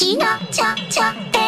しなちゃちゃって